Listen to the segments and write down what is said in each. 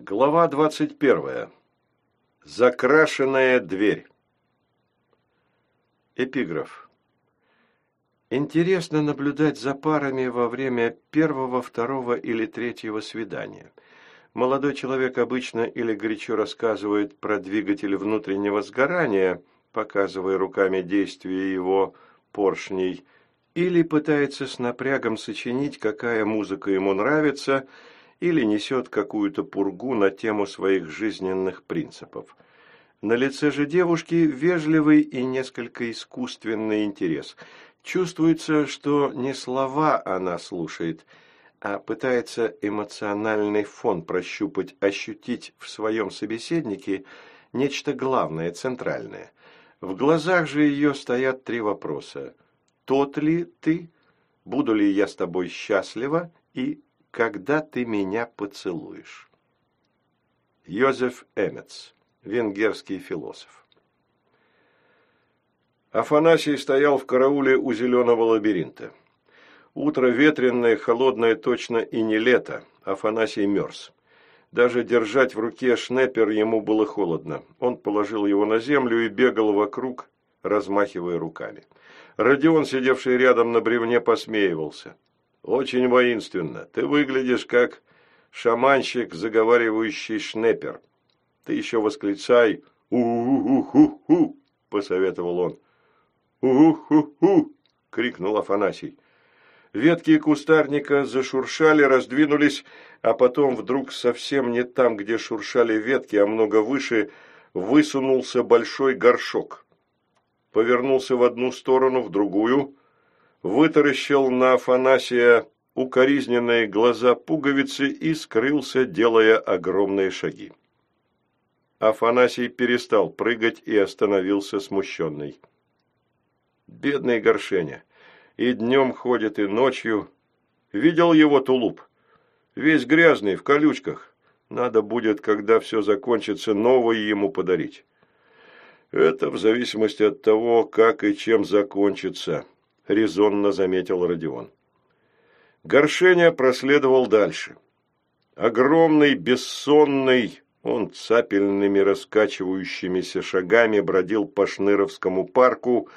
Глава двадцать первая. Закрашенная дверь. Эпиграф. Интересно наблюдать за парами во время первого, второго или третьего свидания. Молодой человек обычно или горячо рассказывает про двигатель внутреннего сгорания, показывая руками действия его поршней, или пытается с напрягом сочинить, какая музыка ему нравится – или несет какую-то пургу на тему своих жизненных принципов. На лице же девушки вежливый и несколько искусственный интерес. Чувствуется, что не слова она слушает, а пытается эмоциональный фон прощупать, ощутить в своем собеседнике нечто главное, центральное. В глазах же ее стоят три вопроса. «Тот ли ты? Буду ли я с тобой счастлива?» и когда ты меня поцелуешь. Йозеф Эмец, венгерский философ. Афанасий стоял в карауле у зеленого лабиринта. Утро ветреное, холодное точно и не лето. Афанасий мерз. Даже держать в руке шнеппер ему было холодно. Он положил его на землю и бегал вокруг, размахивая руками. Родион, сидевший рядом на бревне, посмеивался. Очень воинственно. Ты выглядишь как шаманщик, заговаривающий шнеппер. Ты еще восклицай «У-у-у-ху-ху», – посоветовал он. «У-у-ху-ху», – крикнул Афанасий. Ветки кустарника зашуршали, раздвинулись, а потом вдруг совсем не там, где шуршали ветки, а много выше, высунулся большой горшок. Повернулся в одну сторону, в другую – вытаращил на Афанасия укоризненные глаза пуговицы и скрылся, делая огромные шаги. Афанасий перестал прыгать и остановился смущенный. Бедный Горшеня. И днем ходит, и ночью. Видел его тулуп? Весь грязный, в колючках. Надо будет, когда все закончится, новый ему подарить. Это в зависимости от того, как и чем закончится резонно заметил Родион. Горшеня проследовал дальше. Огромный, бессонный, он цапельными раскачивающимися шагами бродил по Шныровскому парку,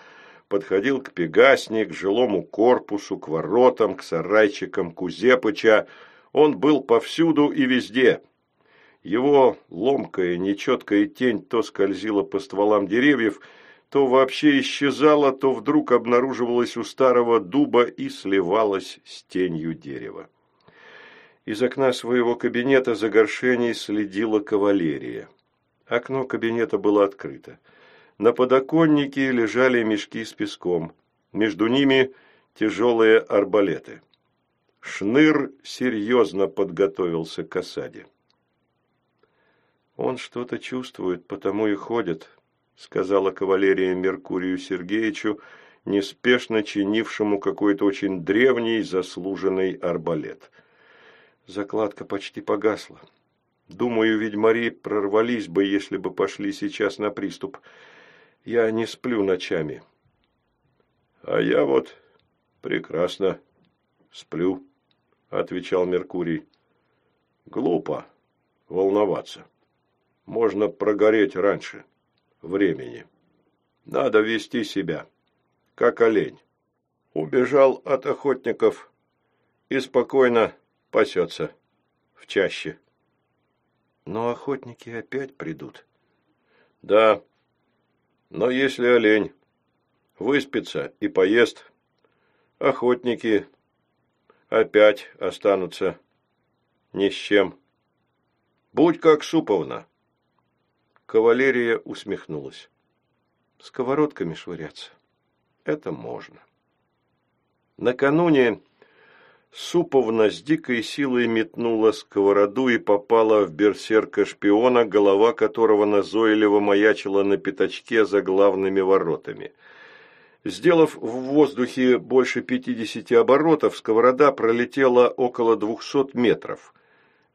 подходил к Пегасне, к жилому корпусу, к воротам, к сарайчикам Кузепыча. Он был повсюду и везде. Его ломкая, нечеткая тень то скользила по стволам деревьев, то вообще исчезала, то вдруг обнаруживалась у старого дуба и сливалась с тенью дерева. Из окна своего кабинета за горшеней следила кавалерия. Окно кабинета было открыто. На подоконнике лежали мешки с песком. Между ними тяжелые арбалеты. Шныр серьезно подготовился к осаде. Он что-то чувствует, потому и ходит, сказала кавалерия Меркурию Сергеевичу, неспешно чинившему какой-то очень древний заслуженный арбалет. Закладка почти погасла. Думаю, ведьмари прорвались бы, если бы пошли сейчас на приступ. Я не сплю ночами. А я вот прекрасно сплю, отвечал Меркурий. Глупо волноваться. Можно прогореть раньше времени. Надо вести себя, как олень. Убежал от охотников и спокойно пасется в чаще. Но охотники опять придут. Да, но если олень выспится и поест, охотники опять останутся ни с чем. Будь как Суповна. Кавалерия усмехнулась. Сковородками швыряться. Это можно. Накануне Суповна с дикой силой метнула сковороду и попала в берсерка-шпиона, голова которого назойливо маячила на пятачке за главными воротами. Сделав в воздухе больше пятидесяти оборотов, сковорода пролетела около двухсот метров.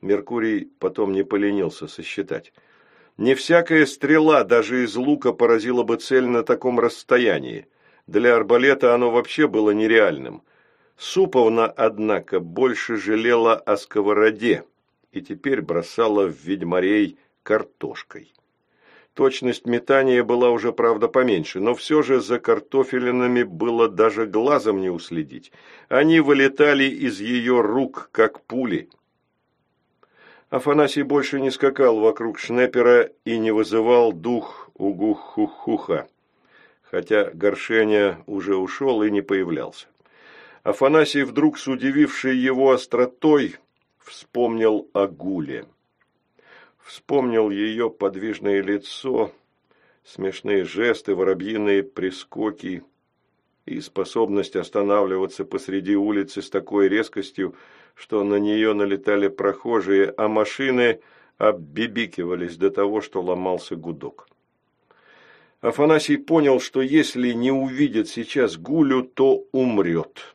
Меркурий потом не поленился сосчитать. Не всякая стрела даже из лука поразила бы цель на таком расстоянии. Для арбалета оно вообще было нереальным. Суповна, однако, больше жалела о сковороде и теперь бросала в ведьмарей картошкой. Точность метания была уже, правда, поменьше, но все же за картофелинами было даже глазом не уследить. Они вылетали из ее рук, как пули. Афанасий больше не скакал вокруг шнепера и не вызывал дух угух-хух-хуха, хотя Горшеня уже ушел и не появлялся. Афанасий, вдруг с удивившей его остротой, вспомнил о Гуле. Вспомнил ее подвижное лицо, смешные жесты, воробьиные прискоки и способность останавливаться посреди улицы с такой резкостью, что на нее налетали прохожие, а машины оббибикивались до того, что ломался гудок. Афанасий понял, что если не увидит сейчас Гулю, то умрет.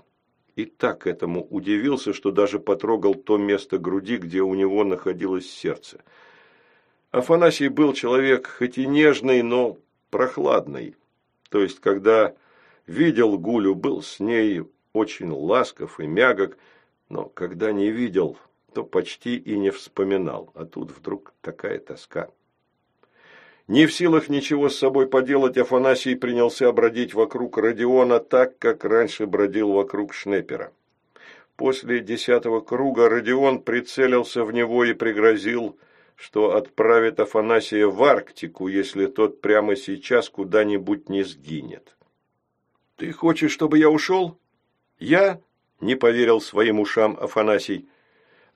И так этому удивился, что даже потрогал то место груди, где у него находилось сердце – Афанасий был человек хоть и нежный, но прохладный. То есть, когда видел Гулю, был с ней очень ласков и мягок, но когда не видел, то почти и не вспоминал. А тут вдруг такая тоска. Не в силах ничего с собой поделать, Афанасий принялся бродить вокруг Родиона так, как раньше бродил вокруг Шнепера. После десятого круга Родион прицелился в него и пригрозил – что отправит Афанасия в Арктику, если тот прямо сейчас куда-нибудь не сгинет. «Ты хочешь, чтобы я ушел?» «Я?» – не поверил своим ушам Афанасий.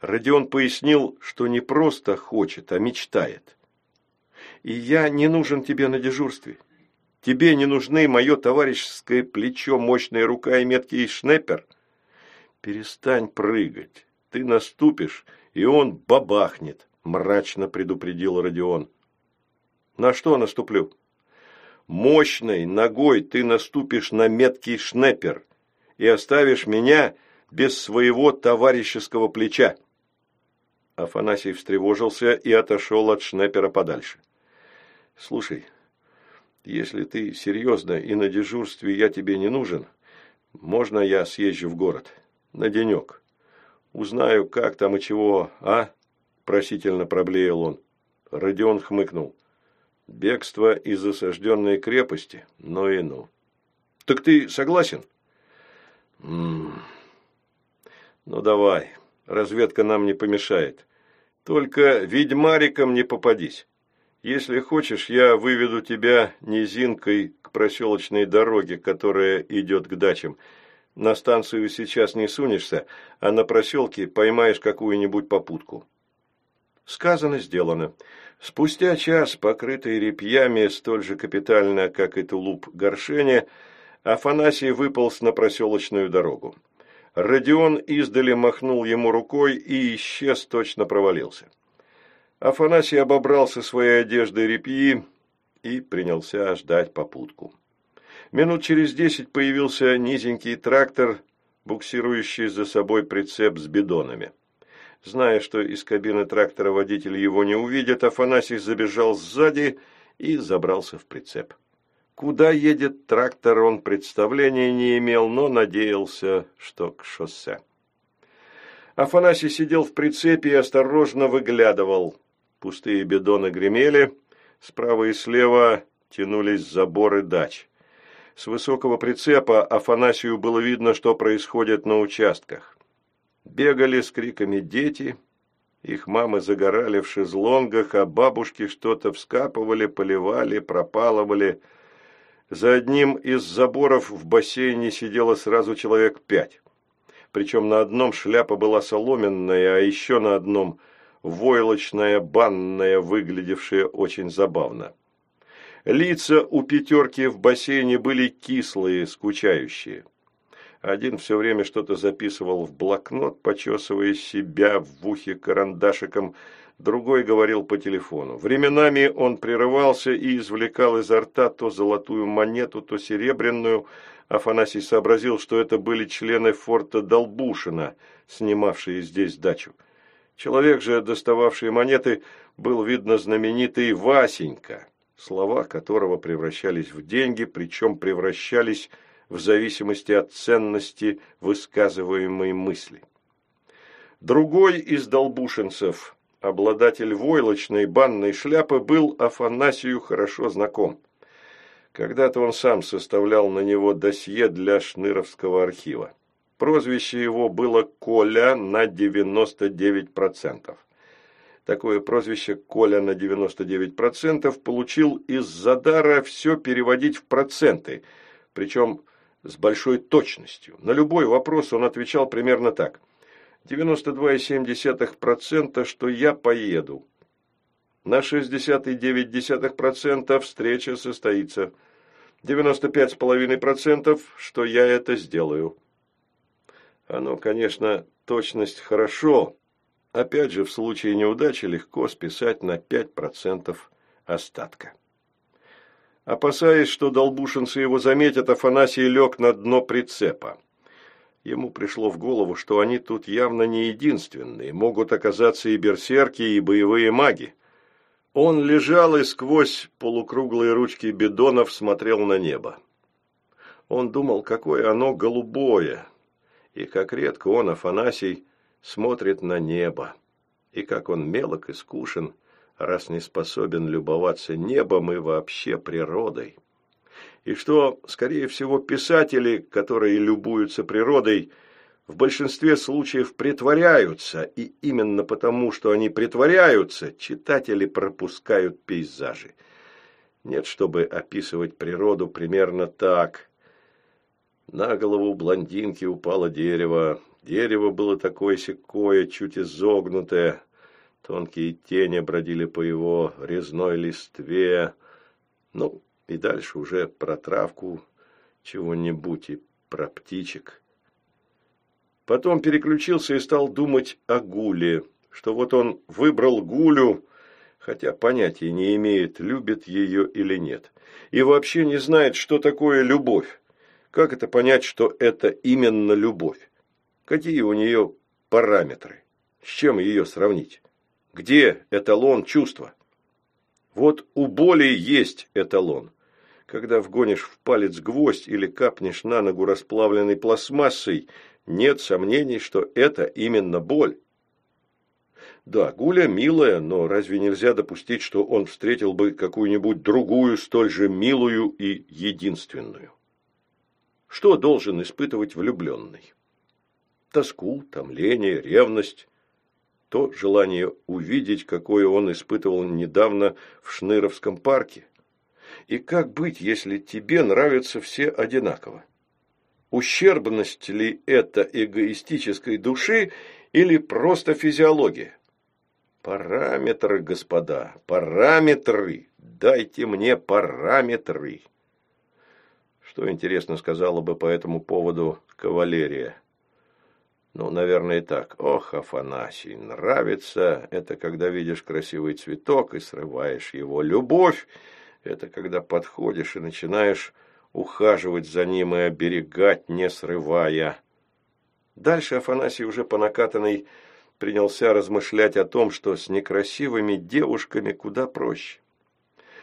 Родион пояснил, что не просто хочет, а мечтает. «И я не нужен тебе на дежурстве. Тебе не нужны мое товарищеское плечо, мощная рука и меткий шнеппер. Перестань прыгать. Ты наступишь, и он бабахнет мрачно предупредил Родион. На что наступлю? Мощной ногой ты наступишь на меткий шнеппер и оставишь меня без своего товарищеского плеча. Афанасий встревожился и отошел от шнеппера подальше. Слушай, если ты серьезно и на дежурстве я тебе не нужен, можно я съезжу в город? На денек. Узнаю, как там и чего, а? просительно проблеял он. Родион хмыкнул. Бегство из осажденной крепости? Ну и ну. Так ты согласен? М -м -м. Ну давай, разведка нам не помешает. Только ведьмариком не попадись. Если хочешь, я выведу тебя низинкой к проселочной дороге, которая идет к дачам. На станцию сейчас не сунешься, а на проселке поймаешь какую-нибудь попутку. Сказано, сделано. Спустя час, покрытый репьями, столь же капитально, как и тулуп горшения, Афанасий выполз на проселочную дорогу. Родион издали махнул ему рукой и исчез, точно провалился. Афанасий обобрался своей одеждой репьи и принялся ждать попутку. Минут через десять появился низенький трактор, буксирующий за собой прицеп с бидонами. Зная, что из кабины трактора водитель его не увидит, Афанасий забежал сзади и забрался в прицеп. Куда едет трактор, он представления не имел, но надеялся, что к шоссе. Афанасий сидел в прицепе и осторожно выглядывал. Пустые бидоны гремели, справа и слева тянулись заборы дач. С высокого прицепа Афанасию было видно, что происходит на участках. Бегали с криками дети, их мамы загорали в шезлонгах, а бабушки что-то вскапывали, поливали, пропалывали. За одним из заборов в бассейне сидело сразу человек пять. Причем на одном шляпа была соломенная, а еще на одном войлочная банная, выглядевшая очень забавно. Лица у пятерки в бассейне были кислые, скучающие. Один все время что-то записывал в блокнот, почесывая себя в ухе карандашиком, другой говорил по телефону. Временами он прерывался и извлекал изо рта то золотую монету, то серебряную. Афанасий сообразил, что это были члены форта Долбушина, снимавшие здесь дачу. Человек же, достававший монеты, был, видно, знаменитый Васенька, слова которого превращались в деньги, причем превращались в зависимости от ценности высказываемой мысли. Другой из долбушинцев, обладатель войлочной банной шляпы, был Афанасию хорошо знаком. Когда-то он сам составлял на него досье для Шныровского архива. Прозвище его было «Коля на 99%». Такое прозвище «Коля на 99% получил из-за дара все переводить в проценты, причем с большой точностью. На любой вопрос он отвечал примерно так. 92,7%, что я поеду. На 60,9% встреча состоится. 95,5%, что я это сделаю. Оно, конечно, точность хорошо. Опять же, в случае неудачи легко списать на 5% остатка. Опасаясь, что долбушинцы его заметят, Афанасий лег на дно прицепа. Ему пришло в голову, что они тут явно не единственные, могут оказаться и берсерки, и боевые маги. Он лежал и сквозь полукруглые ручки бидонов смотрел на небо. Он думал, какое оно голубое, и как редко он, Афанасий, смотрит на небо, и как он мелок и скушен, раз не способен любоваться небом и вообще природой. И что, скорее всего, писатели, которые любуются природой, в большинстве случаев притворяются, и именно потому, что они притворяются, читатели пропускают пейзажи. Нет, чтобы описывать природу примерно так. На голову блондинки упало дерево. Дерево было такое-сякое, чуть изогнутое, Тонкие тени бродили по его резной листве. Ну, и дальше уже про травку чего-нибудь и про птичек. Потом переключился и стал думать о Гуле, что вот он выбрал Гулю, хотя понятия не имеет, любит ее или нет, и вообще не знает, что такое любовь. Как это понять, что это именно любовь? Какие у нее параметры? С чем ее сравнить? Где эталон чувства? Вот у боли есть эталон. Когда вгонишь в палец гвоздь или капнешь на ногу расплавленной пластмассой, нет сомнений, что это именно боль. Да, Гуля милая, но разве нельзя допустить, что он встретил бы какую-нибудь другую, столь же милую и единственную? Что должен испытывать влюбленный? Тоску, томление, ревность, то желание увидеть, какое он испытывал недавно в Шныровском парке. И как быть, если тебе нравятся все одинаково? Ущербность ли это эгоистической души или просто физиология? Параметры, господа, параметры. Дайте мне параметры. Что интересно сказала бы по этому поводу кавалерия? Ну, наверное, так. Ох, Афанасий, нравится это, когда видишь красивый цветок и срываешь его. Любовь – это когда подходишь и начинаешь ухаживать за ним и оберегать, не срывая. Дальше Афанасий уже по накатанной принялся размышлять о том, что с некрасивыми девушками куда проще.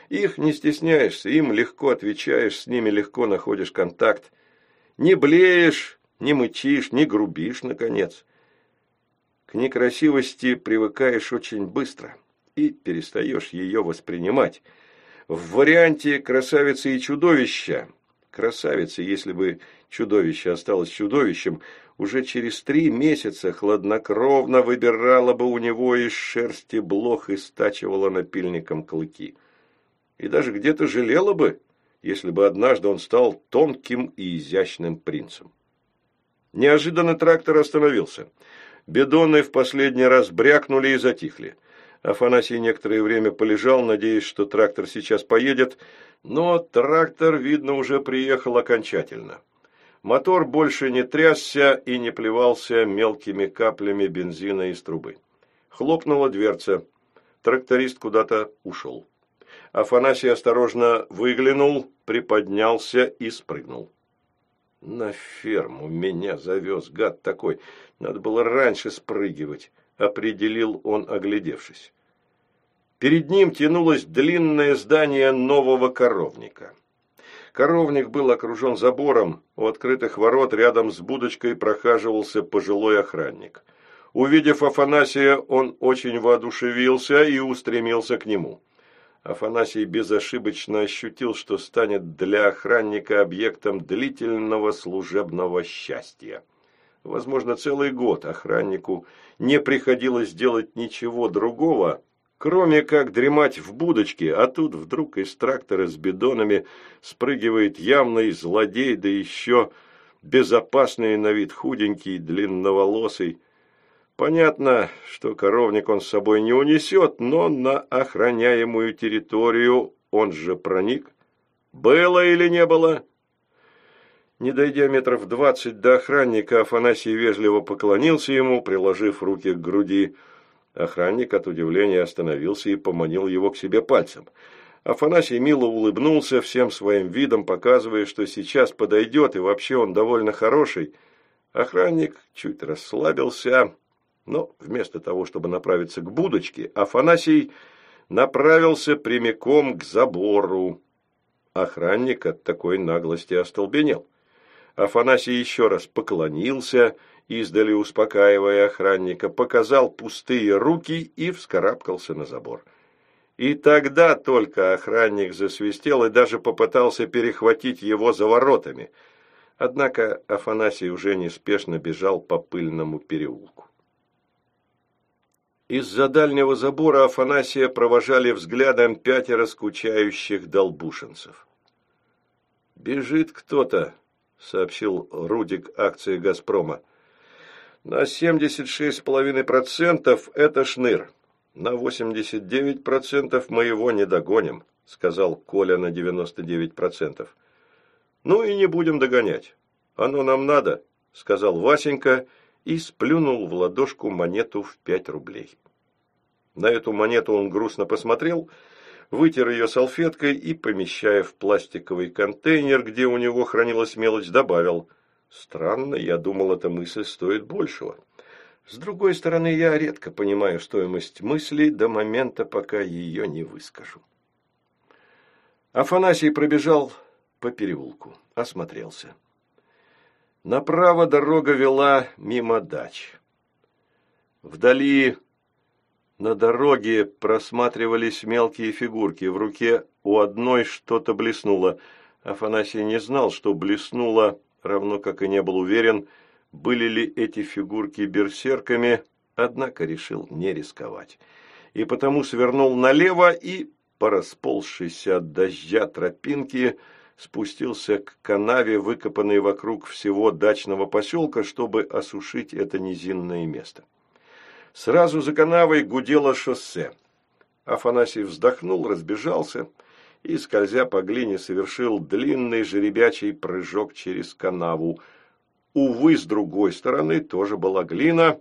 Их не стесняешься, им легко отвечаешь, с ними легко находишь контакт. Не блеешь, не мычишь, не грубишь, наконец. К некрасивости привыкаешь очень быстро и перестаешь ее воспринимать. В варианте красавицы и чудовища, красавица, если бы чудовище осталось чудовищем, уже через три месяца хладнокровно выбирала бы у него из шерсти блох и стачивала напильником клыки. И даже где-то жалела бы, если бы однажды он стал тонким и изящным принцем. Неожиданно трактор остановился. Бедоны в последний раз брякнули и затихли. Афанасий некоторое время полежал, надеясь, что трактор сейчас поедет, но трактор, видно, уже приехал окончательно. Мотор больше не трясся и не плевался мелкими каплями бензина из трубы. Хлопнула дверца. Тракторист куда-то ушел. Афанасий осторожно выглянул, приподнялся и спрыгнул. На ферму меня завез, гад такой. Надо было раньше спрыгивать, определил он, оглядевшись. Перед ним тянулось длинное здание нового коровника. Коровник был окружен забором, у открытых ворот рядом с будочкой прохаживался пожилой охранник. Увидев Афанасия, он очень воодушевился и устремился к нему. Афанасий безошибочно ощутил, что станет для охранника объектом длительного служебного счастья. Возможно, целый год охраннику не приходилось делать ничего другого, кроме как дремать в будочке, а тут вдруг из трактора с бидонами спрыгивает явный злодей, да еще безопасный на вид худенький, длинноволосый, Понятно, что коровник он с собой не унесет, но на охраняемую территорию он же проник. Было или не было? Не дойдя метров двадцать до охранника, Афанасий вежливо поклонился ему, приложив руки к груди. Охранник от удивления остановился и поманил его к себе пальцем. Афанасий мило улыбнулся всем своим видом, показывая, что сейчас подойдет, и вообще он довольно хороший. Охранник чуть расслабился, но вместо того, чтобы направиться к будочке, Афанасий направился прямиком к забору. Охранник от такой наглости остолбенел. Афанасий еще раз поклонился, издали успокаивая охранника, показал пустые руки и вскарабкался на забор. И тогда только охранник засвистел и даже попытался перехватить его за воротами. Однако Афанасий уже неспешно бежал по пыльному переулку. Из-за дальнего забора Афанасия провожали взглядом пятеро скучающих долбушинцев. «Бежит кто-то», — сообщил Рудик акции «Газпрома». «На 76,5% это шныр. На 89% мы его не догоним», — сказал Коля на 99%. «Ну и не будем догонять. Оно нам надо», — сказал Васенька и сплюнул в ладошку монету в пять рублей. На эту монету он грустно посмотрел, вытер ее салфеткой и, помещая в пластиковый контейнер, где у него хранилась мелочь, добавил «Странно, я думал, эта мысль стоит большего». С другой стороны, я редко понимаю стоимость мысли до момента, пока ее не выскажу. Афанасий пробежал по переулку, осмотрелся. Направо дорога вела мимо дач. Вдали на дороге просматривались мелкие фигурки. В руке у одной что-то блеснуло. Афанасий не знал, что блеснуло, равно как и не был уверен, были ли эти фигурки берсерками, однако решил не рисковать. И потому свернул налево и, по расползшейся от дождя тропинке, спустился к канаве, выкопанной вокруг всего дачного поселка, чтобы осушить это низинное место. Сразу за канавой гудело шоссе. Афанасий вздохнул, разбежался и, скользя по глине, совершил длинный жеребячий прыжок через канаву. Увы, с другой стороны тоже была глина,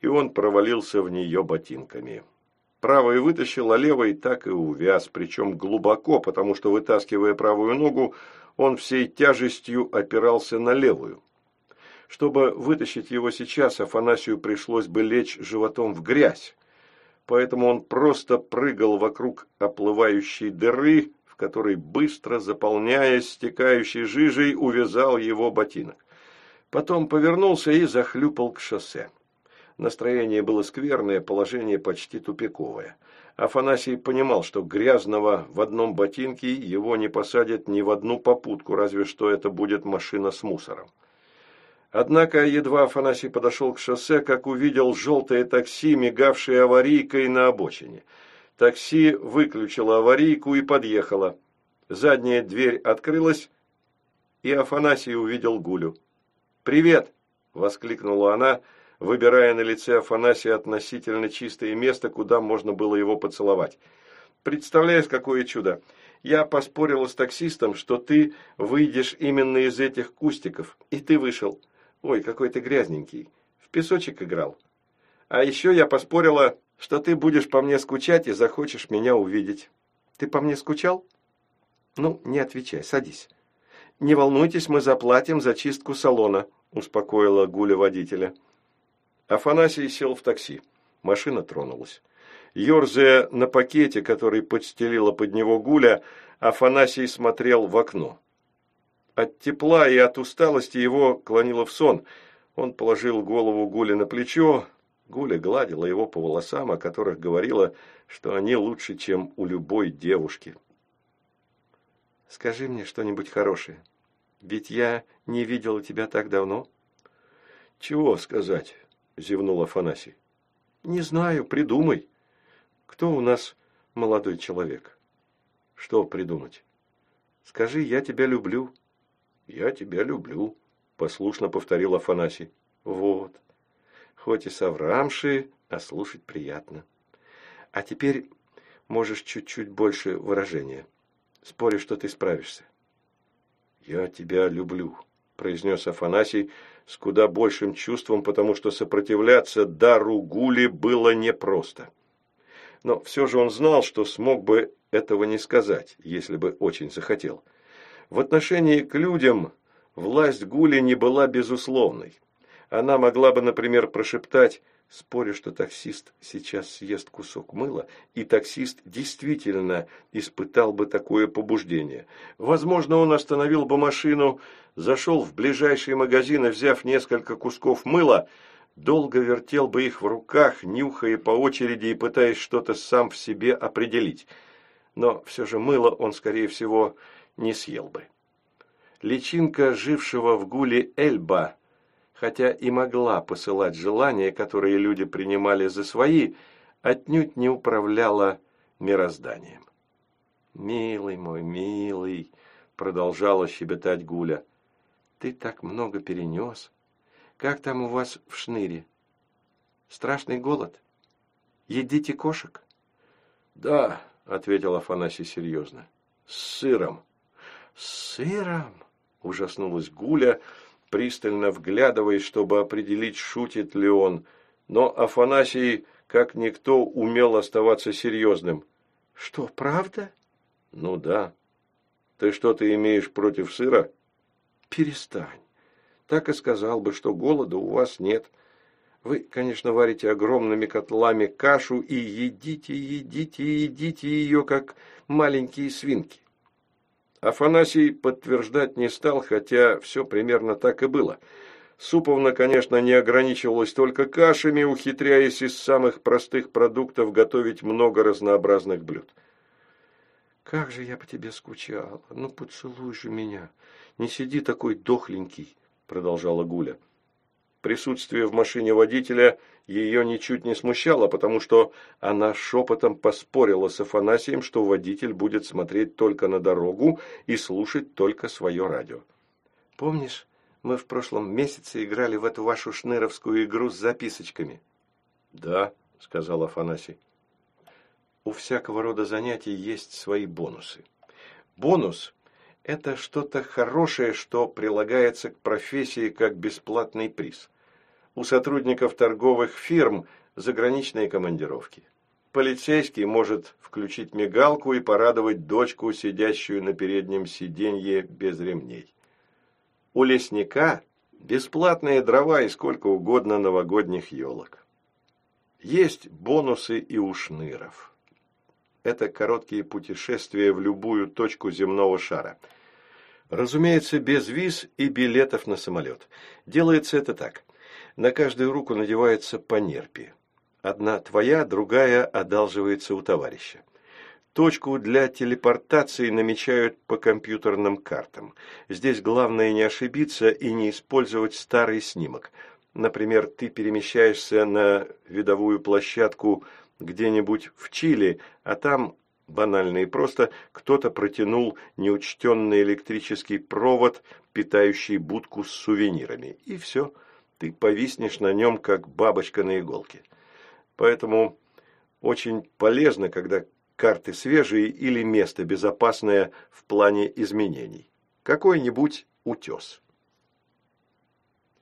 и он провалился в нее ботинками. Правый вытащил, а левый так и увяз, причем глубоко, потому что, вытаскивая правую ногу, он всей тяжестью опирался на левую. Чтобы вытащить его сейчас, Афанасию пришлось бы лечь животом в грязь. Поэтому он просто прыгал вокруг оплывающей дыры, в которой, быстро заполняясь стекающей жижей, увязал его ботинок. Потом повернулся и захлюпал к шоссе. Настроение было скверное, положение почти тупиковое. Афанасий понимал, что грязного в одном ботинке его не посадят ни в одну попутку, разве что это будет машина с мусором. Однако едва Афанасий подошел к шоссе, как увидел желтое такси, мигавшее аварийкой на обочине. Такси выключило аварийку и подъехало. Задняя дверь открылась, и Афанасий увидел Гулю. «Привет!» – воскликнула она, выбирая на лице Афанасия относительно чистое место, куда можно было его поцеловать. «Представляешь, какое чудо! Я поспорила с таксистом, что ты выйдешь именно из этих кустиков, и ты вышел». Ой, какой ты грязненький. В песочек играл. А еще я поспорила, что ты будешь по мне скучать и захочешь меня увидеть. Ты по мне скучал? Ну, не отвечай, садись. Не волнуйтесь, мы заплатим за чистку салона, успокоила Гуля водителя. Афанасий сел в такси. Машина тронулась. Ёрзая на пакете, который подстелила под него Гуля, Афанасий смотрел в окно. От тепла и от усталости его клонило в сон. Он положил голову Гули на плечо, Гуля гладила его по волосам, о которых говорила, что они лучше, чем у любой девушки. «Скажи мне что-нибудь хорошее, ведь я не видела тебя так давно». «Чего сказать?» – зевнул Афанасий. «Не знаю, придумай. Кто у нас молодой человек?» «Что придумать?» «Скажи, я тебя люблю». «Я тебя люблю», – послушно повторил Афанасий. «Вот. Хоть и соврамши, а слушать приятно. А теперь можешь чуть-чуть больше выражения. Спорю, что ты справишься». «Я тебя люблю», – произнес Афанасий с куда большим чувством, потому что сопротивляться дару Гули было непросто. Но все же он знал, что смог бы этого не сказать, если бы очень захотел. В отношении к людям власть Гули не была безусловной. Она могла бы, например, прошептать Спорю, что таксист сейчас съест кусок мыла, и таксист действительно испытал бы такое побуждение. Возможно, он остановил бы машину, зашел в ближайший магазин и, взяв несколько кусков мыла, долго вертел бы их в руках, нюхая по очереди и пытаясь что-то сам в себе определить. Но все же мыло он, скорее всего, не съел бы. Личинка жившего в гуле Эльба хотя и могла посылать желания, которые люди принимали за свои, отнюдь не управляла мирозданием. «Милый мой, милый!» — продолжала щебетать Гуля. «Ты так много перенес. Как там у вас в шныре? Страшный голод? Едите кошек?» «Да», — ответил Афанасий серьезно, — «с сыром». «С сыром?» — ужаснулась Гуля, — пристально вглядываясь, чтобы определить, шутит ли он. Но Афанасий, как никто, умел оставаться серьезным. «Что, правда?» «Ну да. Ты что-то имеешь против сыра?» «Перестань. Так и сказал бы, что голода у вас нет. Вы, конечно, варите огромными котлами кашу и едите, едите, едите ее, как маленькие свинки. Афанасий подтверждать не стал, хотя все примерно так и было. Суповна, конечно, не ограничивалась только кашами, ухитряясь из самых простых продуктов готовить много разнообразных блюд. «Как же я по тебе скучала! Ну, поцелуй же меня! Не сиди такой дохленький!» — продолжала Гуля. Присутствие в машине водителя ее ничуть не смущало, потому что она шепотом поспорила с Афанасием, что водитель будет смотреть только на дорогу и слушать только свое радио. «Помнишь, мы в прошлом месяце играли в эту вашу шныровскую игру с записочками?» «Да», — сказал Афанасий. «У всякого рода занятий есть свои бонусы. Бонус – это что-то хорошее, что прилагается к профессии как бесплатный приз у сотрудников торговых фирм заграничные командировки. Полицейский может включить мигалку и порадовать дочку, сидящую на переднем сиденье без ремней. У лесника бесплатные дрова и сколько угодно новогодних елок. Есть бонусы и у шныров. Это короткие путешествия в любую точку земного шара. Разумеется, без виз и билетов на самолет. Делается это так. На каждую руку надевается по нерпе. Одна твоя, другая одалживается у товарища. Точку для телепортации намечают по компьютерным картам. Здесь главное не ошибиться и не использовать старый снимок. Например, ты перемещаешься на видовую площадку где-нибудь в Чили, а там, банально и просто, кто-то протянул неучтенный электрический провод, питающий будку с сувенирами. И все – ты повиснешь на нем, как бабочка на иголке. Поэтому очень полезно, когда карты свежие или место безопасное в плане изменений. Какой-нибудь утес.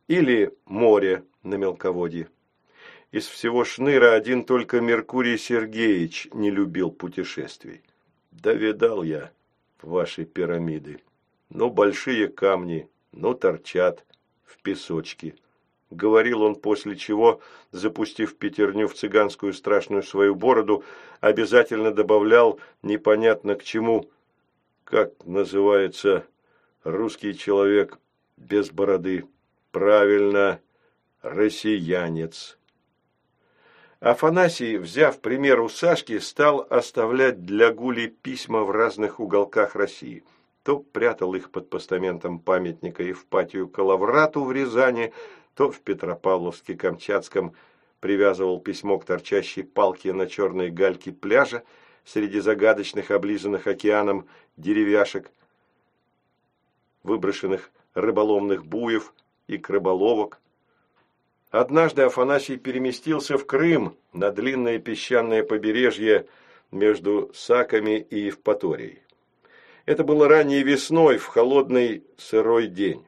Или море на мелководье. Из всего шныра один только Меркурий Сергеевич не любил путешествий. Да видал я ваши пирамиды. Ну, большие камни, ну, торчат в песочке говорил он, после чего, запустив пятерню в цыганскую страшную свою бороду, обязательно добавлял непонятно к чему, как называется русский человек без бороды. Правильно, россиянец. Афанасий, взяв пример у Сашки, стал оставлять для Гули письма в разных уголках России. То прятал их под постаментом памятника Евпатию Калаврату в Рязани, то в Петропавловске-Камчатском привязывал письмо к торчащей палке на черной гальке пляжа среди загадочных облизанных океаном деревяшек, выброшенных рыболовных буев и крыболовок, Однажды Афанасий переместился в Крым на длинное песчаное побережье между Саками и Евпаторией. Это было ранней весной, в холодный сырой день.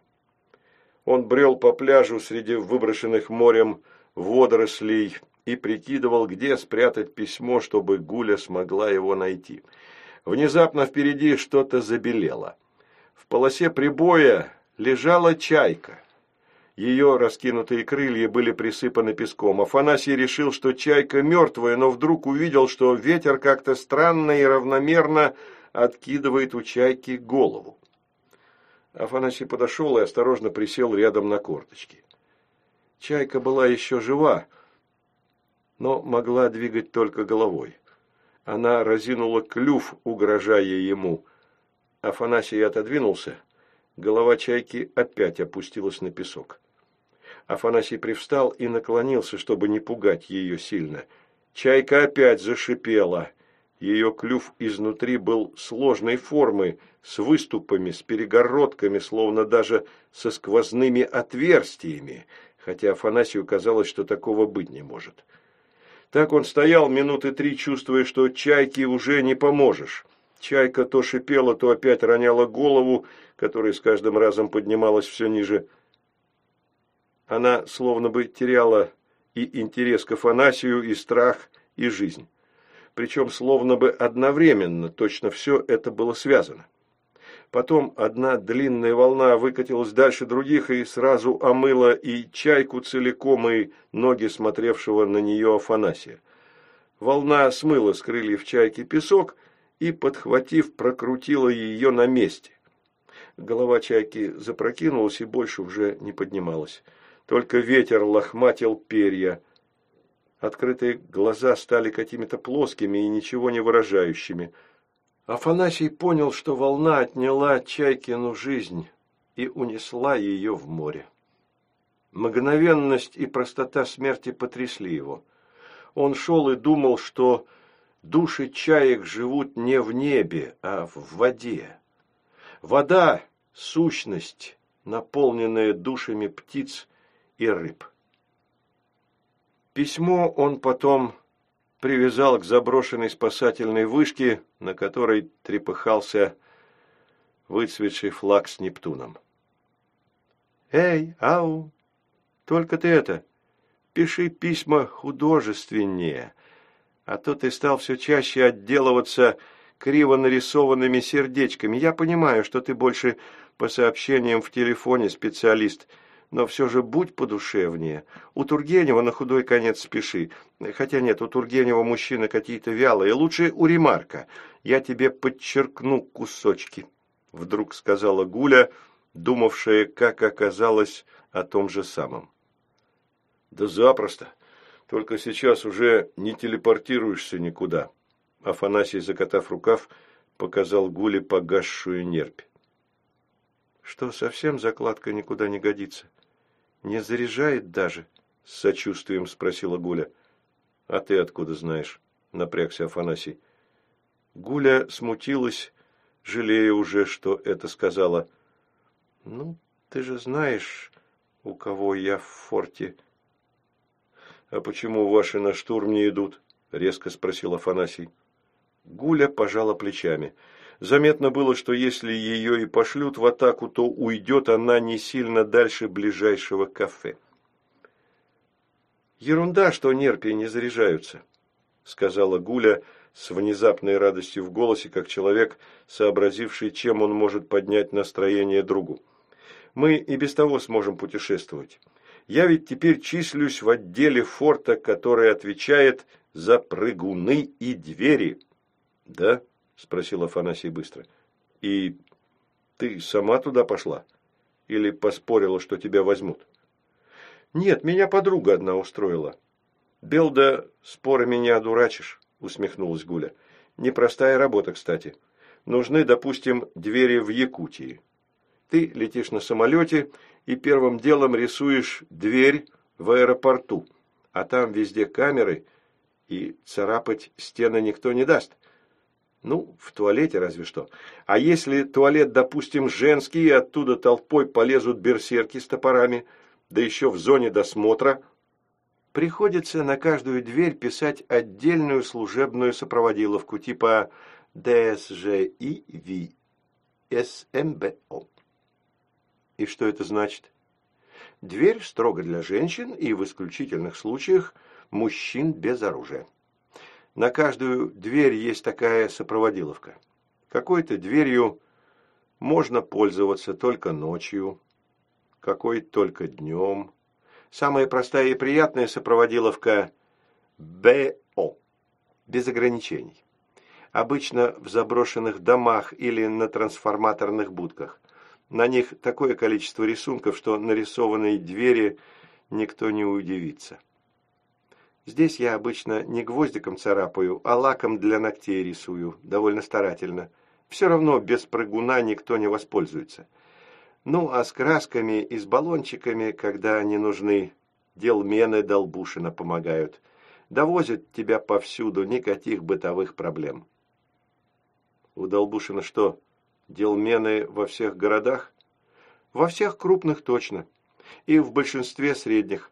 Он брел по пляжу среди выброшенных морем водорослей и прикидывал, где спрятать письмо, чтобы Гуля смогла его найти. Внезапно впереди что-то забелело. В полосе прибоя лежала чайка. Ее раскинутые крылья были присыпаны песком. Афанасий решил, что чайка мертвая, но вдруг увидел, что ветер как-то странно и равномерно откидывает у чайки голову. Афанасий подошел и осторожно присел рядом на корточки. Чайка была еще жива, но могла двигать только головой. Она разинула клюв, угрожая ему. Афанасий отодвинулся. Голова чайки опять опустилась на песок. Афанасий привстал и наклонился, чтобы не пугать ее сильно. Чайка опять зашипела. Ее клюв изнутри был сложной формы, с выступами, с перегородками, словно даже со сквозными отверстиями, хотя Афанасию казалось, что такого быть не может. Так он стоял минуты три, чувствуя, что чайке уже не поможешь. Чайка то шипела, то опять роняла голову, которая с каждым разом поднималась все ниже. Она словно бы теряла и интерес к Афанасию, и страх, и жизнь. Причем словно бы одновременно, точно все это было связано. Потом одна длинная волна выкатилась дальше других и сразу омыла и чайку целиком, и ноги смотревшего на нее Афанасия. Волна смыла с крыльев чайки песок и, подхватив, прокрутила ее на месте. Голова чайки запрокинулась и больше уже не поднималась. Только ветер лохматил перья. Открытые глаза стали какими-то плоскими и ничего не выражающими. Афанасий понял, что волна отняла Чайкину жизнь и унесла ее в море. Мгновенность и простота смерти потрясли его. Он шел и думал, что души чаек живут не в небе, а в воде. Вода – сущность, наполненная душами птиц и рыб. Письмо он потом привязал к заброшенной спасательной вышке, на которой трепыхался выцветший флаг с Нептуном. «Эй, ау, только ты это, пиши письма художественнее, а то ты стал все чаще отделываться криво нарисованными сердечками. Я понимаю, что ты больше по сообщениям в телефоне специалист – но все же будь подушевнее. У Тургенева на худой конец спеши. Хотя нет, у Тургенева мужчины какие-то вялые. Лучше у Ремарка. Я тебе подчеркну кусочки», — вдруг сказала Гуля, думавшая, как оказалось, о том же самом. «Да запросто. Только сейчас уже не телепортируешься никуда». Афанасий, закатав рукав, показал Гуле погасшую нерпь. «Что, совсем закладка никуда не годится?» «Не заряжает даже?» – с сочувствием спросила Гуля. «А ты откуда знаешь?» – напрягся Афанасий. Гуля смутилась, жалея уже, что это сказала. «Ну, ты же знаешь, у кого я в форте». «А почему ваши на штурм не идут?» – резко спросил Афанасий. Гуля пожала плечами. Заметно было, что если ее и пошлют в атаку, то уйдет она не сильно дальше ближайшего кафе. «Ерунда, что нерпи не заряжаются», — сказала Гуля с внезапной радостью в голосе, как человек, сообразивший, чем он может поднять настроение другу. «Мы и без того сможем путешествовать. Я ведь теперь числюсь в отделе форта, который отвечает за прыгуны и двери». «Да?» – спросил Афанасий быстро. «И ты сама туда пошла? Или поспорила, что тебя возьмут?» «Нет, меня подруга одна устроила. «Белда, спорами не одурачишь», – усмехнулась Гуля. «Непростая работа, кстати. Нужны, допустим, двери в Якутии. Ты летишь на самолете и первым делом рисуешь дверь в аэропорту, а там везде камеры, и царапать стены никто не даст. Ну, в туалете разве что. А если туалет, допустим, женский, и оттуда толпой полезут берсерки с топорами, да еще в зоне досмотра, приходится на каждую дверь писать отдельную служебную сопроводиловку типа ДСЖИВ СМБО. И что это значит? Дверь строго для женщин и в исключительных случаях мужчин без оружия. На каждую дверь есть такая сопроводиловка. Какой-то дверью можно пользоваться только ночью, какой только днем. Самая простая и приятная сопроводиловка – БО, без ограничений. Обычно в заброшенных домах или на трансформаторных будках. На них такое количество рисунков, что нарисованные двери никто не удивится. Здесь я обычно не гвоздиком царапаю, а лаком для ногтей рисую, довольно старательно. Все равно без прыгуна никто не воспользуется. Ну, а с красками и с баллончиками, когда они нужны, делмены Долбушина помогают. Довозят тебя повсюду, никаких бытовых проблем. У Долбушина что, делмены во всех городах? Во всех крупных точно. И в большинстве средних.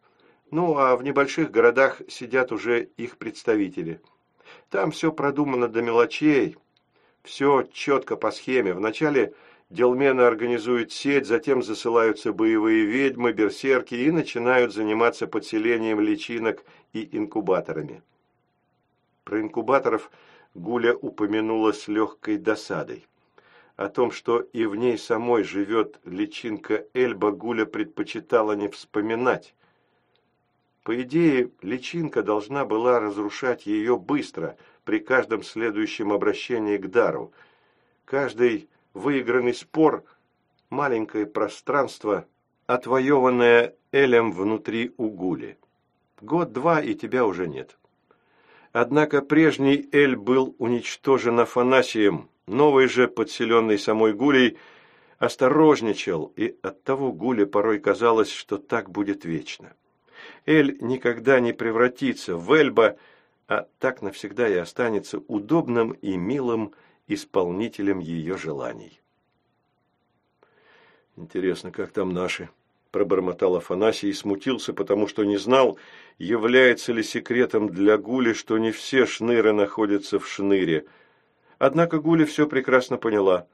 Ну, а в небольших городах сидят уже их представители. Там все продумано до мелочей, все четко по схеме. Вначале делмены организуют сеть, затем засылаются боевые ведьмы, берсерки и начинают заниматься подселением личинок и инкубаторами. Про инкубаторов Гуля упомянула с легкой досадой. О том, что и в ней самой живет личинка Эльба, Гуля предпочитала не вспоминать. По идее, личинка должна была разрушать ее быстро, при каждом следующем обращении к дару. Каждый выигранный спор – маленькое пространство, отвоеванное Элем внутри угули. Год-два, и тебя уже нет. Однако прежний Эль был уничтожен Афанасием, новый же, подселенный самой Гулей, осторожничал, и оттого Гуле порой казалось, что так будет вечно. Эль никогда не превратится в Эльба, а так навсегда и останется удобным и милым исполнителем ее желаний. «Интересно, как там наши?» – пробормотал Афанасий и смутился, потому что не знал, является ли секретом для Гули, что не все шныры находятся в шныре. Однако Гуля все прекрасно поняла.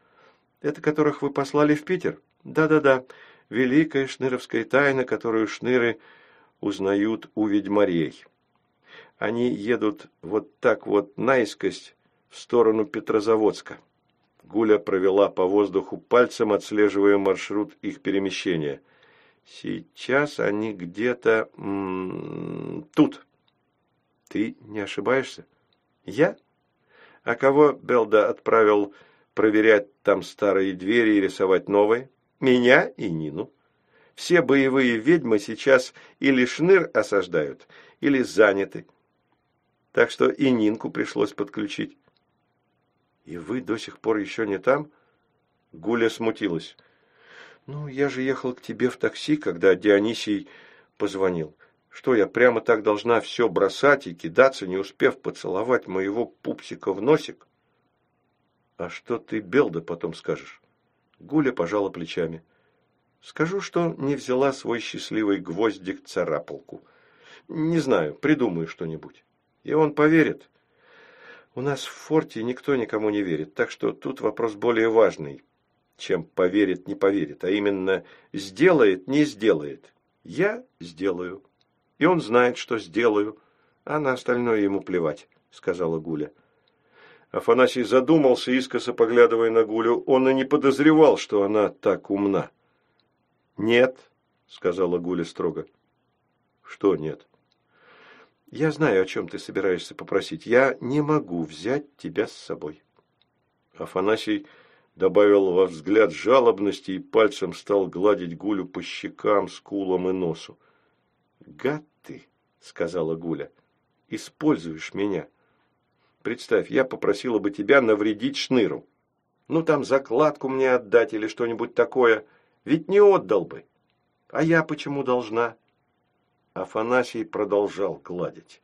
«Это которых вы послали в Питер?» «Да-да-да, великая шныровская тайна, которую шныры – узнают у ведьмарей. Они едут вот так вот наискось в сторону Петрозаводска. Гуля провела по воздуху пальцем, отслеживая маршрут их перемещения. Сейчас они где-то тут. Ты не ошибаешься? Я? А кого Белда отправил проверять там старые двери и рисовать новые? Меня и Нину. Все боевые ведьмы сейчас или шныр осаждают, или заняты. Так что и Нинку пришлось подключить. «И вы до сих пор еще не там?» Гуля смутилась. «Ну, я же ехал к тебе в такси, когда Дионисий позвонил. Что, я прямо так должна все бросать и кидаться, не успев поцеловать моего пупсика в носик?» «А что ты, Белда, потом скажешь?» Гуля пожала плечами. Скажу, что не взяла свой счастливый гвоздик-царапалку. Не знаю, придумаю что-нибудь. И он поверит. У нас в форте никто никому не верит, так что тут вопрос более важный, чем поверит, не поверит, а именно сделает, не сделает. Я сделаю. И он знает, что сделаю, а на остальное ему плевать, сказала Гуля. Афанасий задумался, искоса поглядывая на Гулю. Он и не подозревал, что она так умна. «Нет», — сказала Гуля строго. «Что нет?» «Я знаю, о чем ты собираешься попросить. Я не могу взять тебя с собой». Афанасий добавил во взгляд жалобности и пальцем стал гладить Гулю по щекам, скулам и носу. «Гад ты!» — сказала Гуля. используешь меня. Представь, я попросила бы тебя навредить Шныру. Ну, там закладку мне отдать или что-нибудь такое. Ведь не отдал бы. А я почему должна?» Афанасий продолжал гладить.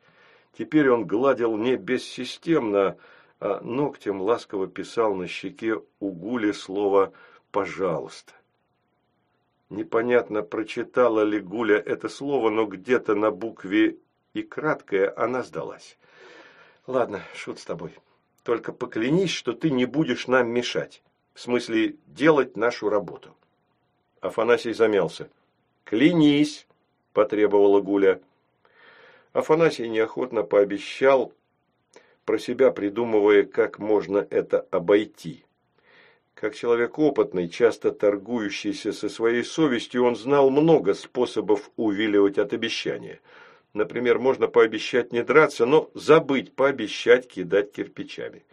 Теперь он гладил не бессистемно, а ногтем ласково писал на щеке у Гули слово «пожалуйста». Непонятно, прочитала ли Гуля это слово, но где-то на букве и краткое она сдалась. «Ладно, шут с тобой. Только поклянись, что ты не будешь нам мешать. В смысле, делать нашу работу». Афанасий замялся. «Клянись!» – потребовала Гуля. Афанасий неохотно пообещал, про себя придумывая, как можно это обойти. Как человек опытный, часто торгующийся со своей совестью, он знал много способов увиливать от обещания. Например, можно пообещать не драться, но забыть пообещать кидать кирпичами.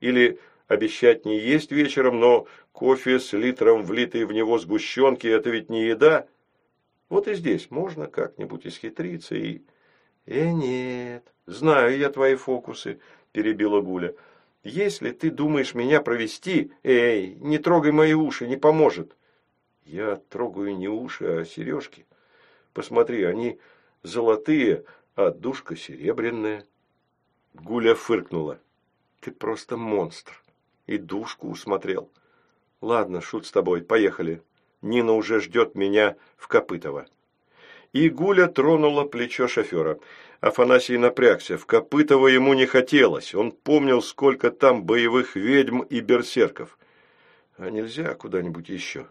Или обещать не есть вечером, но кофе с литром влитой в него сгущенки – это ведь не еда. Вот и здесь можно как-нибудь исхитриться и... «Э, нет, знаю я твои фокусы», – перебила Гуля. Если ты думаешь меня провести, эй, не трогай мои уши, не поможет. Я трогаю не уши, а сережки. Посмотри, они золотые, а душка серебряная. Гуля фыркнула. Ты просто монстр. И душку усмотрел. Ладно, шут с тобой, поехали. Нина уже ждет меня в Копытово. И Гуля тронула плечо шофера. Афанасий напрягся. В Копытово ему не хотелось. Он помнил, сколько там боевых ведьм и берсерков. А нельзя куда-нибудь еще?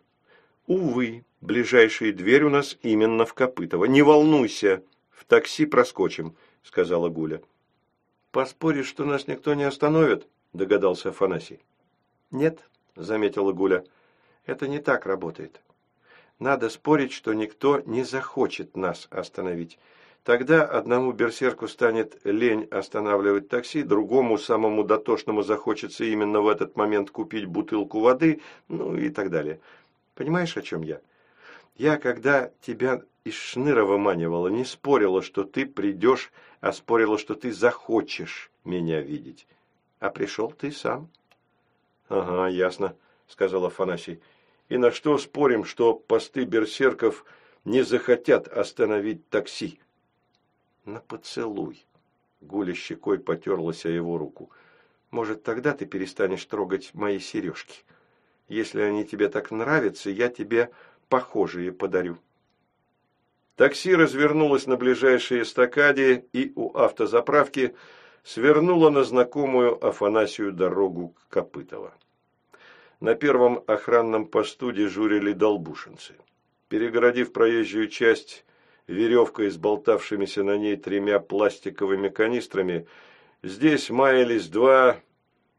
Увы, ближайшая дверь у нас именно в Копытово. Не волнуйся, в такси проскочим, сказала Гуля. Поспоришь, что нас никто не остановит? Догадался Афанасий. Нет, заметила Гуля. Это не так работает. Надо спорить, что никто не захочет нас остановить. Тогда одному берсерку станет лень останавливать такси, другому, самому дотошному, захочется именно в этот момент купить бутылку воды, ну и так далее. Понимаешь, о чем я? Я, когда тебя из шныра выманивала, не спорила, что ты придешь, а спорила, что ты захочешь меня видеть. А пришел ты сам. — Ага, ясно, — сказал Афанасий. — И на что спорим, что посты берсерков не захотят остановить такси? на поцелуй. Гуля щекой потерлась о его руку. Может, тогда ты перестанешь трогать мои сережки. Если они тебе так нравятся, я тебе похожие подарю. Такси развернулось на ближайшей эстакаде и у автозаправки свернуло на знакомую Афанасию дорогу к Копытово. На первом охранном посту дежурили долбушинцы. Перегородив проезжую часть, веревкой с болтавшимися на ней тремя пластиковыми канистрами, здесь маялись два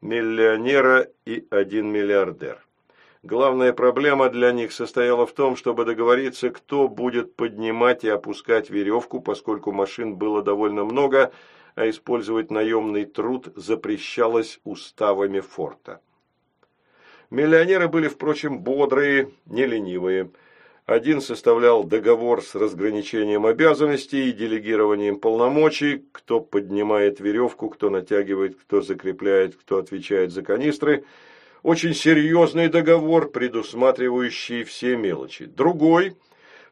миллионера и один миллиардер. Главная проблема для них состояла в том, чтобы договориться, кто будет поднимать и опускать веревку, поскольку машин было довольно много, а использовать наемный труд запрещалось уставами форта. Миллионеры были, впрочем, бодрые, не ленивые – один составлял договор с разграничением обязанностей и делегированием полномочий, кто поднимает веревку, кто натягивает, кто закрепляет, кто отвечает за канистры. Очень серьезный договор, предусматривающий все мелочи. Другой,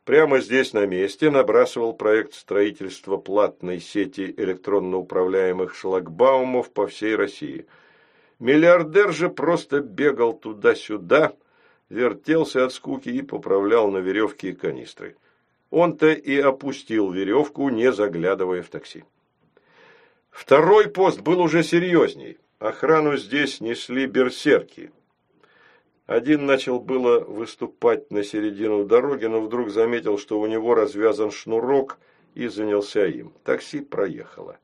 прямо здесь на месте, набрасывал проект строительства платной сети электронно управляемых шлагбаумов по всей России. Миллиардер же просто бегал туда-сюда – вертелся от скуки и поправлял на веревке канистры. Он-то и опустил веревку, не заглядывая в такси. Второй пост был уже серьезней. Охрану здесь несли берсерки. Один начал было выступать на середину дороги, но вдруг заметил, что у него развязан шнурок, и занялся им. Такси проехало.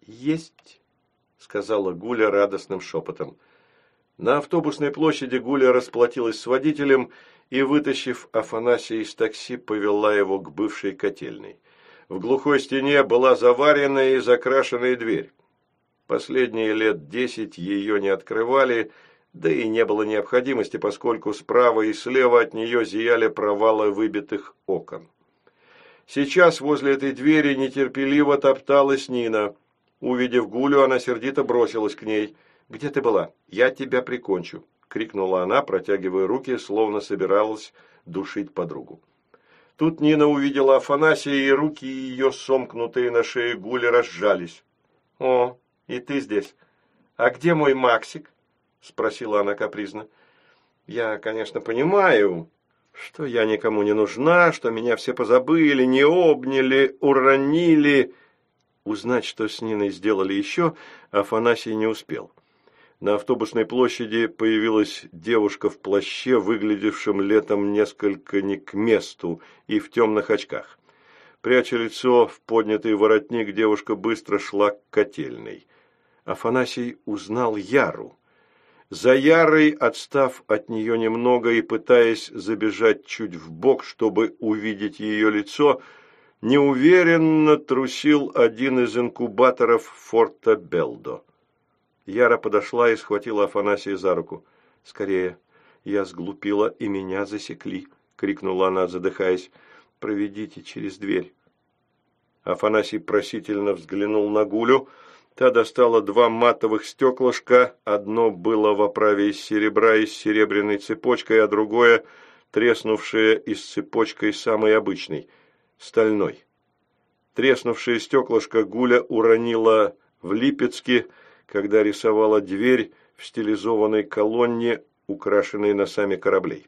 «Есть!» — сказала Гуля радостным шепотом. На автобусной площади Гуля расплатилась с водителем и, вытащив Афанасия из такси, повела его к бывшей котельной. В глухой стене была заваренная и закрашенная дверь. Последние лет десять ее не открывали, да и не было необходимости, поскольку справа и слева от нее зияли провалы выбитых окон. Сейчас возле этой двери нетерпеливо топталась Нина. Увидев Гулю, она сердито бросилась к ней. «Где ты была? Я тебя прикончу!» – крикнула она, протягивая руки, словно собиралась душить подругу. Тут Нина увидела Афанасия, и руки ее, сомкнутые на шее Гули, разжались. «О, и ты здесь. А где мой Максик?» – спросила она капризно. «Я, конечно, понимаю, что я никому не нужна, что меня все позабыли, не обняли, уронили...» Узнать, что с Ниной сделали еще, Афанасий не успел. На автобусной площади появилась девушка в плаще, выглядевшем летом несколько не к месту и в темных очках. Пряча лицо в поднятый воротник, девушка быстро шла к котельной. Афанасий узнал Яру. За Ярой, отстав от нее немного и пытаясь забежать чуть в бок, чтобы увидеть ее лицо, неуверенно трусил один из инкубаторов форта Белдо. Яра подошла и схватила Афанасия за руку. «Скорее! Я сглупила, и меня засекли!» — крикнула она, задыхаясь. «Проведите через дверь!» Афанасий просительно взглянул на Гулю, — Та достала два матовых стеклышка, одно было в оправе из серебра и с серебряной цепочкой, а другое – треснувшее из цепочкой самой обычной, стальной. Треснувшее стеклышко Гуля уронила в Липецке, когда рисовала дверь в стилизованной колонне, украшенной носами кораблей.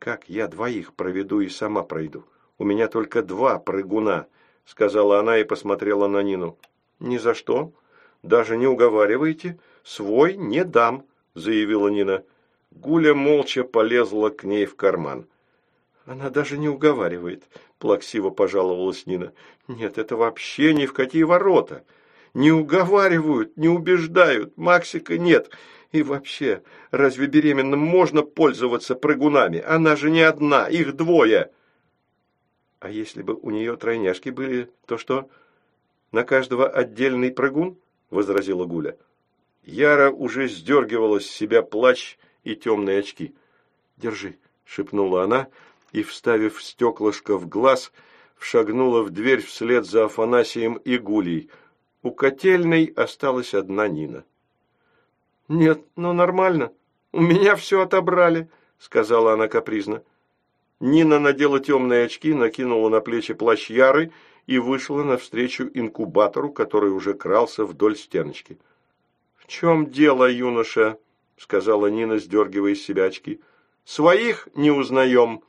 «Как я двоих проведу и сама пройду? У меня только два прыгуна», – сказала она и посмотрела на Нину. «Ни за что. Даже не уговаривайте. Свой не дам», – заявила Нина. Гуля молча полезла к ней в карман. «Она даже не уговаривает», – плаксиво пожаловалась Нина. «Нет, это вообще ни в какие ворота. Не уговаривают, не убеждают, Максика нет. И вообще, разве беременным можно пользоваться прыгунами? Она же не одна, их двое». «А если бы у нее тройняшки были, то что?» На каждого отдельный прыгун?» – возразила Гуля. Яра уже сдергивала с себя плащ и темные очки. «Держи», – шепнула она и, вставив стеклышко в глаз, вшагнула в дверь вслед за Афанасием и Гулей. У котельной осталась одна Нина. «Нет, ну нормально. У меня все отобрали», – сказала она капризно. Нина надела темные очки, накинула на плечи плащ Яры и вышла навстречу инкубатору, который уже крался вдоль стеночки. «В чем дело, юноша?» – сказала Нина, сдергивая из себя очки. «Своих не узнаем».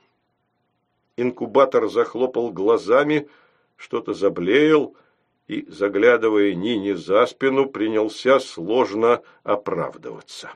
Инкубатор захлопал глазами, что-то заблеял и, заглядывая Нине за спину, принялся сложно оправдываться.